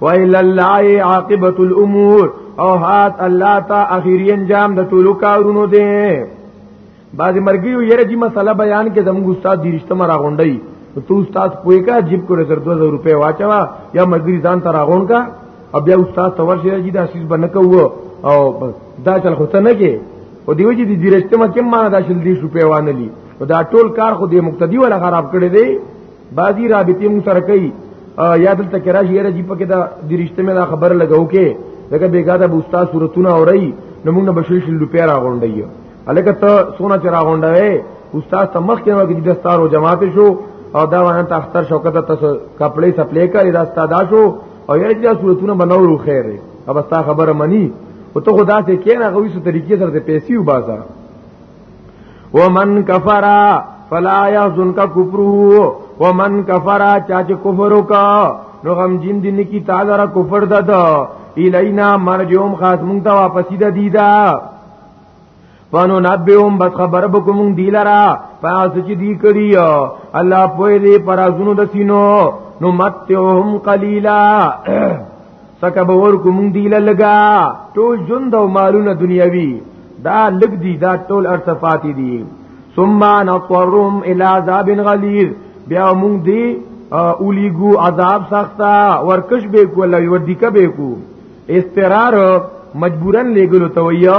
وإلى الله عاقبة الأمور او هات الله تا اخیری انجام د ټولو کارونو دی بعضی مرګي یو یره جی مسله بیان کې زموږ استاد دیرشته مرا غونډي ته استاد کوی کا جیب کو زر 2000 روپے واچوا یا مګری ځان تر غون کا او بیا استاد تور شي جی دا شیز بنه کو او دا چل خو ته نه کې او دیو جی دیرشته مکه ما دا شل 20 روپے وانه لی دا ټول کار خو دې مقتدی ولا خراب کړی دی بازی رابطې مو سره کوي یا دلته کې راشي یره جی پکې دا د رښتې مې دا خبر لګاو کې دغه بیګا د استاد صورتونه اوري نو موږ به شیش لپاره راغونډي الکه ته سونا چې راغونډوي استاد ته مخ کې وګړي د ستارو جماعت شو او دا وانه ته اختر شوکت تاسو کپڑے سپلې کړی دا استاد شو او یره جی صورتونه بنورو خیر دی اب ستا خبره منی او ته خدا ته کینه غوي سو طریقې سره پیسې وباسه ومن کفر فلا يحزنك كفره ومن کفر چا چې کفر وکا نو غم جن دین کی تعالی را کفر دد الینا مرجوم خاص مونږ ته واپسی د دیدا فانو نبیهم بس خبر بکوم دی لرا پاس چې دی کړی الله په دې پرازونو د سینو نو متهم قلیلا سکه به ورکو مونږ دی لګا ټول ژوند او مالونه دنیوي دا لګ دی دا ټول ارتفاعتی دي ثم نطرهم الى عذاب غليظ بیا مونږ دی اولیګو عذاب سختا ورکش به کو الله ور دی کبه کو استقرار مجبورن لګلو تویو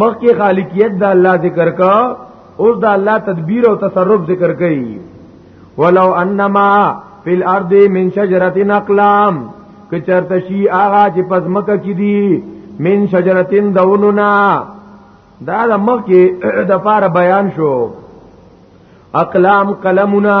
مخکې خالقیت د الله ذکر کا اوس د الله تدبیر او تصرف ذکر کړي ولو انما فی الارض من شجرۃ اقلام که چرته شي هغه چې پزمکه کې دي من شجرۃ دوننا دا د مخکې د فار بیان شو اقلام قلمنا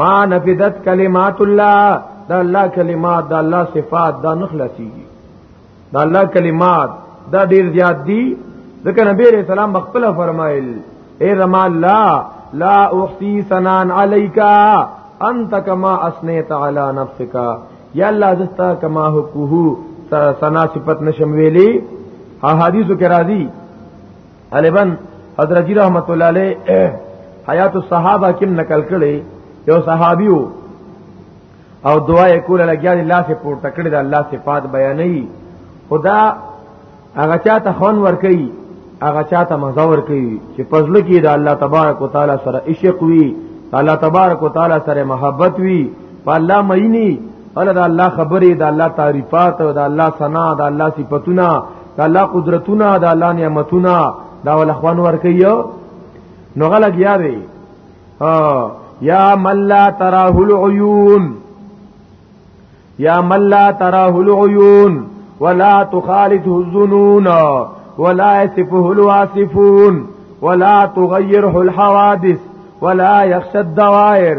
ما نفدت کلمات الله دا الله کلمات دا الله صفات دا نخلصيږي دا الله کلمات دا ډیر زیات دي ځکه نبی رسول الله مخفل فرمایل اے رما الله لا احصي ثنا عليك انت كما اثنيت على نفسك یا الله زستا کما حقوه ثنا صفت نشم ویلی حدیثو کې راځي غالبا حضرت جی رحمت الله علیه حیات الصحابه کې نقل کړي یو صحابیو او دعا یې کوله لګیا دی الله سے پورته کړی دا الله صفات بیانې خدا هغه چاته خون ور کوي هغه چاته مزه ور کوي چې پزله کې دا الله تبارک وتعالى سره عشق وي الله تبارک وتعالى سره محبت وي په الله مینی ولدا الله خبرې دا الله تعریفات او دا الله ثنا دا الله صفاتونه دا الله قدرتونه دا الله نعمتونه دا ول اخوان ور کوي نو غلط یاد دی آه. یا من لا تراه العيون یا من لا تراه العيون ولا تخالطه الظنون ولا يصفه الواصفون ولا تغيره الحوادث ولا يخشى الدوائر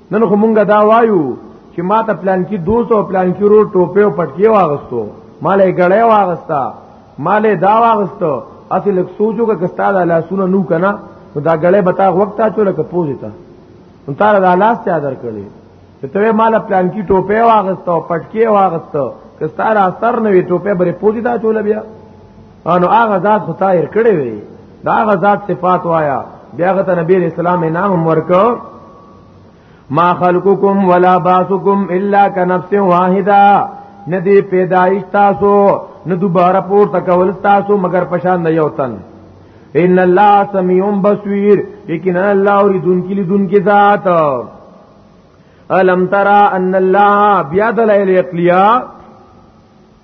نن خو مونږه دا وایو چې ما ته پلان کې 200 پلان کې رو ټوپه او پټکی واغستو مالې غړې واغستا مالې دا واغستو اصل لک سوچو کا کستا دا لاسونه نو کنا نو دا غړې بتا وخت تا چول ک پوزیتا ان تار دا لاس ته اثر کړي ته ته مال پلان کې ټوپه واغستو پټکی واغستو کستا را اثر نه وی ټوپه بری پوزیتا چول بیا انو هغه ذات خو طاهر کړي وي دا هغه ذات صفات وایا بیا غته نبی رسول الله نام ورکو ما خلقکم ولا باسکم الا کنفس واحده ندی پیدایش تاسو نو دوباره پور تکول تاسو مگر پشان نه یو تن ان الله سمیع بصیر لیکن الله اوریدون کی لیدون کی ذات الم ترى ان الله بیا دلائل عقلیه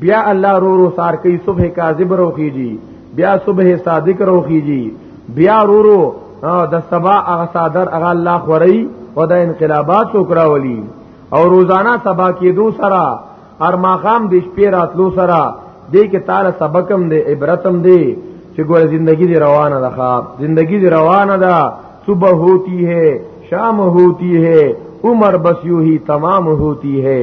بیا الله رو رو سار کوي صبح کاذب روخیږي بیا صبح صادق روخیږي بیا رو رو د سبا هغه صادر هغه الله خوري او د انقلابات وکړه ولي او روزانه سبا کېدو سره هر ماقام د شپې راتلو سره دې کې تعالی سبقم دې عبرتم دې چې ګوره زندگی دې روانه ده ښا زندگی دې روانه ده صبح ہوتی ہے شام ہوتی ہے عمر بس یوں ہی تمام ہوتی ہے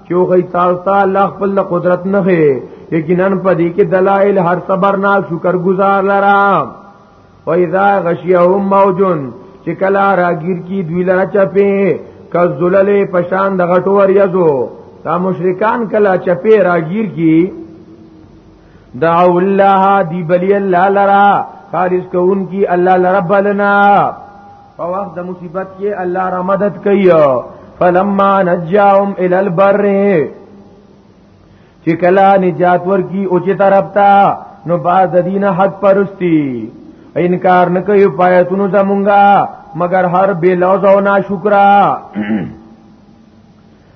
کیو غی تاسو الله خپل قدرت نه هي یقینا په دې کې دلایل هر صبر نه شکر گزار لرا و اذا غشيهم موج چې کلا راگیر کی دوی لرا چپه کذلل پشان د غټو وریزو دا مشرکان کلا چپه راگیر کی دعو الله دی بلی الله لرا خارج کون کی الله لرا بلنا په وخت د مصیبت کې الله را مدد کوي فلما نجاهم الى البر چې کلا نجات ورکی او چې طرف تا نو باز دین حق پرستی انکار نه کوي پایتونو زمونږه مگر هر بے لوز او ناشکرا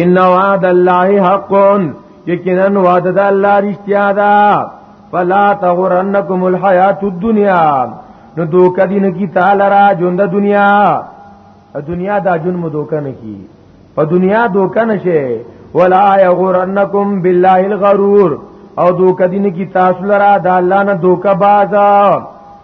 ان وعد الله حق یقینا وعده د الله رښتیا ده فلا تغرنکم الحیات الدنیا نو دوک دین کی تعالی را ژوند دنیا دنیا دا جون مو دوک نه کی په دنیا دوک نه شي ولا یغرنکم بالله الغرور او دوک دین کی تاسو لرا د الله نه دوک بازا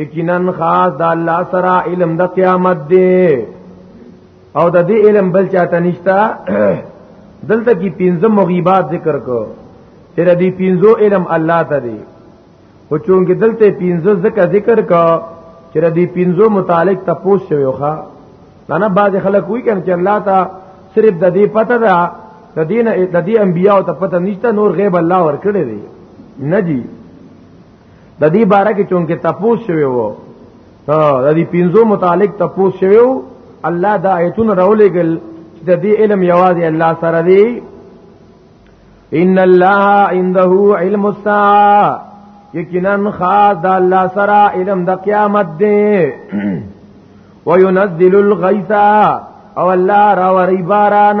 یقینا خاص د الله سره علم د قیامت دی او د دې علم بل چاته نشتا دلته کې پنځه مغیبات ذکر کو چې د دې پنځو علم الله ته دی او چونګې دلته پنځه ذکر ذکر کو چې د دې پنځو متعلق تپوس شوی ښا نه نه باز خلک وی کم چې الله ته صرف د دې پته ده د دې د دې انبیانو ته پته نشته نور غیب الله ورکړي دی نه دی د دې باره کې چونکه تپوس شوی وو د دې پنځو متعلق تپوس شوی وو الله دا آیتونه راولېګل چې د دې علم یوازې الله سره دی ان الله عنده علم الساعه یقینا خاص د الله سره علم د قیامت دی وينزل الغيث او الله را وری باران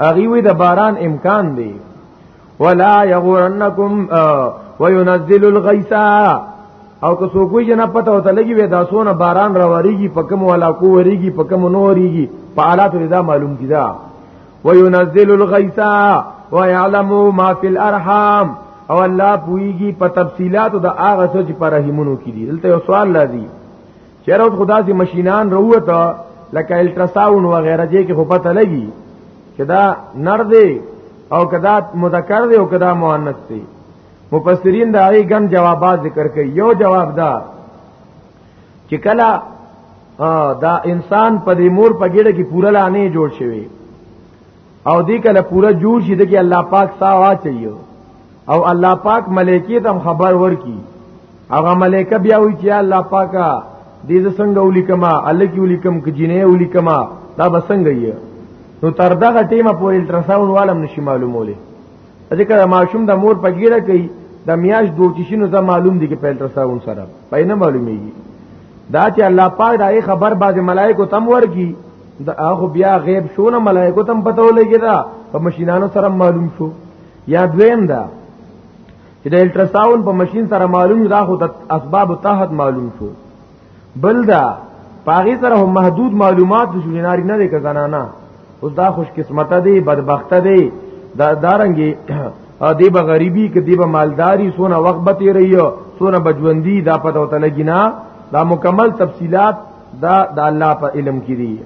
هغه وی د باران امکان دی ولا یغرنکم وینزل الغیث او که څوک وی نه پته وته لګي وې دا سونه باران راوړيږي په کوم ولا کو وريږي په کوم نوريږي په حالات دا معلوم دي دا وينزل الغيث ويعلم ما في الارحام او الله پويږي په تفصيلات د هغه څه چې پر رحمونو کې دي دلته یو سوال لازم چیرې اوس خدا سي ماشينان روته لکه الټراساوند و غیره جې کې خو پته لګي چې دا نر دی او کدا مذکر دی او کدا مؤنث دی مفسرین دا غي ګن جوابات ذکر کوي یو جواب دا چې کله دا انسان په دې مور په ګډه کې پوره لانه جوړ شوی او دې کله پورا جوړ شي د کې الله پاک سا واچي او الله پاک ملائکی تم خبر ورکی هغه ملائکه بیا وی چې الله پاکا دې ز څنګه ولیکما الله کې ولیکم کې جنې ولیکما دا بسنګ یې نو تر دغه ټیمه پورې الټراساوند والم نشي معلوموله ځکه ماشوم د مور په ګیره کوي د میاش دوتیشینو ته معلوم دي کې په الټراساوند سره پای نه معلومیږي دا چې الله پاک دا خبر باز ملائکه تم ورکی دا هغه بیا غیب شونه ملائکه تم پته ولګی دا په ماشینانو سره معلوم شو یا دویم دا چې د الټراساوند په ماشين سره معلوم دا خو د اسباب تحت معلوم شو بل دا پاغي سره هم محدود معلومات د جناری نه دی کزانا نه اوس دا خوش قسمته دی بدبخته دی دا دارنګي دی به غریبی کې دی به مالداری سونه وخت به تیری سونه بجوندی دا پته وته لګینا دا مکمل تفصيلات دا د الله په علم کې دي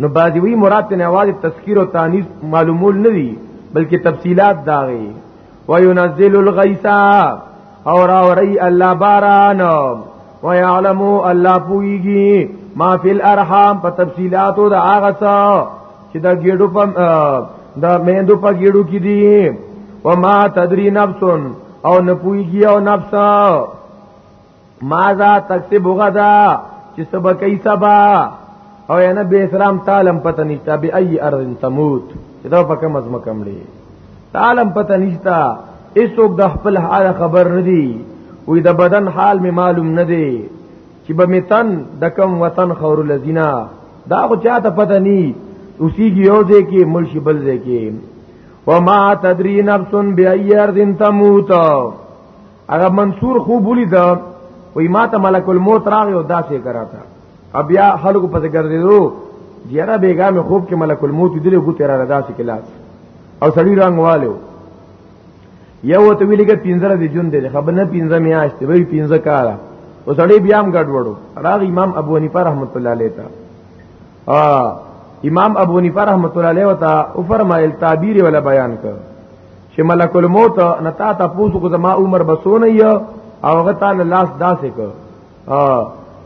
نو بعضی وی مراد تن اواز تذکیر او تانیث معلومول نه دي بلکې تفصيلات داغي وينزل الغيث او راوري الله باران ويعلمو الله پويږي ما فی الارحام په تفصيلاتو د هغه څه چې د ګډو په د مېندو په ګډو کې دي وما تدري نفس او نه پويږي او نفس ماذا تکتب غدا چې سبا کوي سبا او یا نبی اسلام تعالم پته نشتا به ای ارض تموت چې دا په کوم ازمه کم لري تعالم پته نشتا هیڅوک د خپل حال خبر نه دی وې د بدن حال می معلوم نه دی چې به می تن د کم وطن خور لذینا دا خو چاته پته نی اسی کی یو ځای کې ملشي بل ځای کې وما تدری نفس بأي ارض تموت هغه منصور خوب ولید وای ما ته ملک الموت راغی او داسې کرا تا اب بیا خلکو پس ګرځیدو جیرا بیګا مې خوب کې ملک الموت دې له ګوتې را داسې کلاس او سړی رنگ والو یو ته ویلګه 15 د جون دې خبر نه 15 میاشتې وای 15 کاله او سړی بیا هم ګډ وړو راغ امام ابو حنیفه رحمت الله علیه امام ابو حنیفه رحمۃ اللہ علیہ وتا او فرمایل تعبیر ولا بیان کړ چې ملک الموت نتا تاسو کو زما عمر بسونه یا او هغه تعالی لاس داسې کړ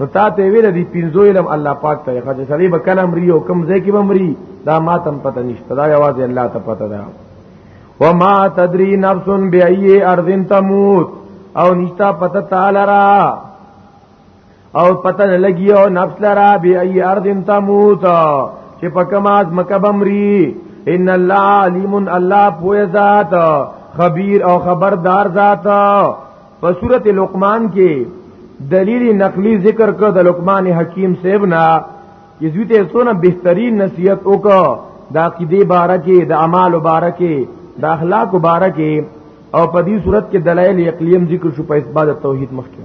نو تا ته ویل دي پینځو علم الله پاک ته خاطر سړي به کلم ریو کم ځای کې بمري دا ما تم پته نشته دا یوازې الله ته پته ده وما تدري نفس بأي ارض تموت او نشتا پته تعالی را او پته نه لګي او نفس لرا بی ای ارض تموت چې په کماز مکبمری ان الله علیم الله پوی ذات خبیر او خبردار ذات په سورت لقمان کې دلیل نقلی ذکر کړ د لقمان حکیم سیبنا چې دوی ته څونه بهترین نصیحت وکړ د عقیده بارکه د اعمال بارکه د اخلاق بارکه او په دې صورت کې دلایل عقلیم ذکر شو په اثبات توحید مخکې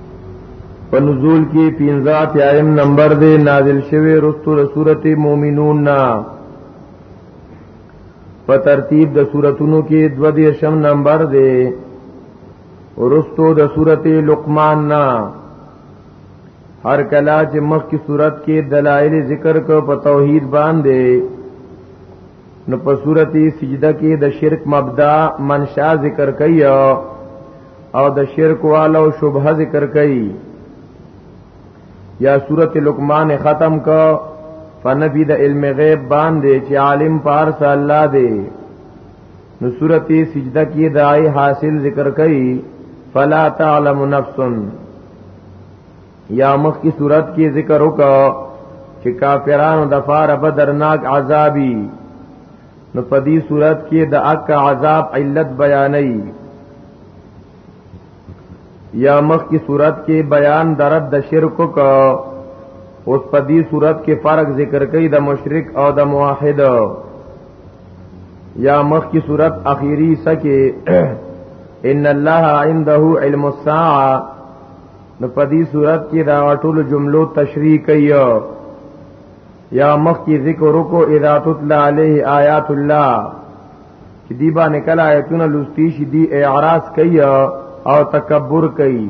په نزول کې 15 تیایم نمبر دی نازل شوی رستو د سورته مومنون نا په ترتیب د سوراتونو کې 22 نمبر دی رستو د سورته لقمان نا هر کلا چې مخ کی صورت کې دلایل ذکر کو په توحید باندې نو په سورته سجده کې د شرک مبدا منشا ذکر کایو او د شرک والو شبهه ذکر کړي یا سورت لقمان ختم کو فنفی د علم غیب باندې چې عالم پارس الله دی نو سورت سجده کې دای حاصل ذکر کړي فلا تعلم نفس یا مخ کی صورت کې ذکر وکړه چې کافرانو د فار بدرناک عذابي نو په دې صورت کې د اک عذاب علت بیانې یا مخ کی صورت کې بیان درد د شرک کو اوس په دې صورت کې فرق ذکر کوي د مشرک او د موحد یا مخ کی صورت اخیری سکه ان الله عنده علم الساعه نو په دې صورت کې دا ټول جملو تشریح کوي یا مخ کی ذکر کو اذا تطلع علیه آیات الله چې دی باندې کله آیتونه لستی شي دی اعراض کوي او تکبر کوي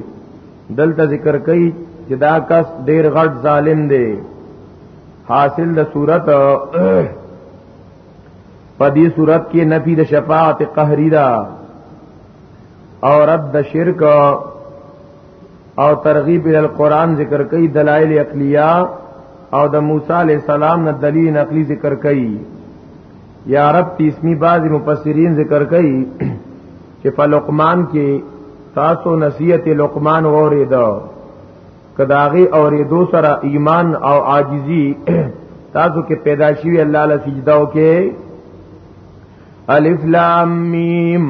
دلته ذکر کوي چې دا کس ډیر غټ ظالم دی حاصل د صورت په دې صورت کې نفي د شفاعت قهري دا او رد د شرک او ترغیب ال قران ذکر کوي دلایل عقلیه او د موسی علی السلام نه دلیل نقلی ذکر کوي یا رب تیسمی بعضی مفسرین ذکر کوي چې په لقمان کې تاسو نصیحت لقمان وریدو کداغي اوریدو سره ایمان او عاجزی تاسو کې پیدا شوی الله له سجده وکي الف لام میم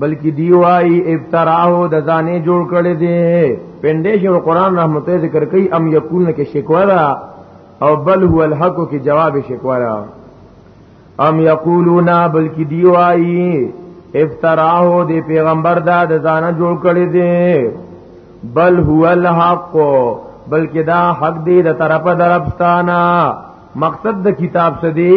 بلکې دی وای افتراه د ځانې جوړ کړي دي پندې شو قران رحمت ذکر کوي ام یکون کې شکوا ده او بل هو الحق کې جواب شکوا ده ام یقولون بلکې دی وای افتراه د پیغمبر دا د ځانه جوړ کړي دي بل هو الحق بلکې دا حق دی د طرفه درپستانه مقصد د کتاب څه دی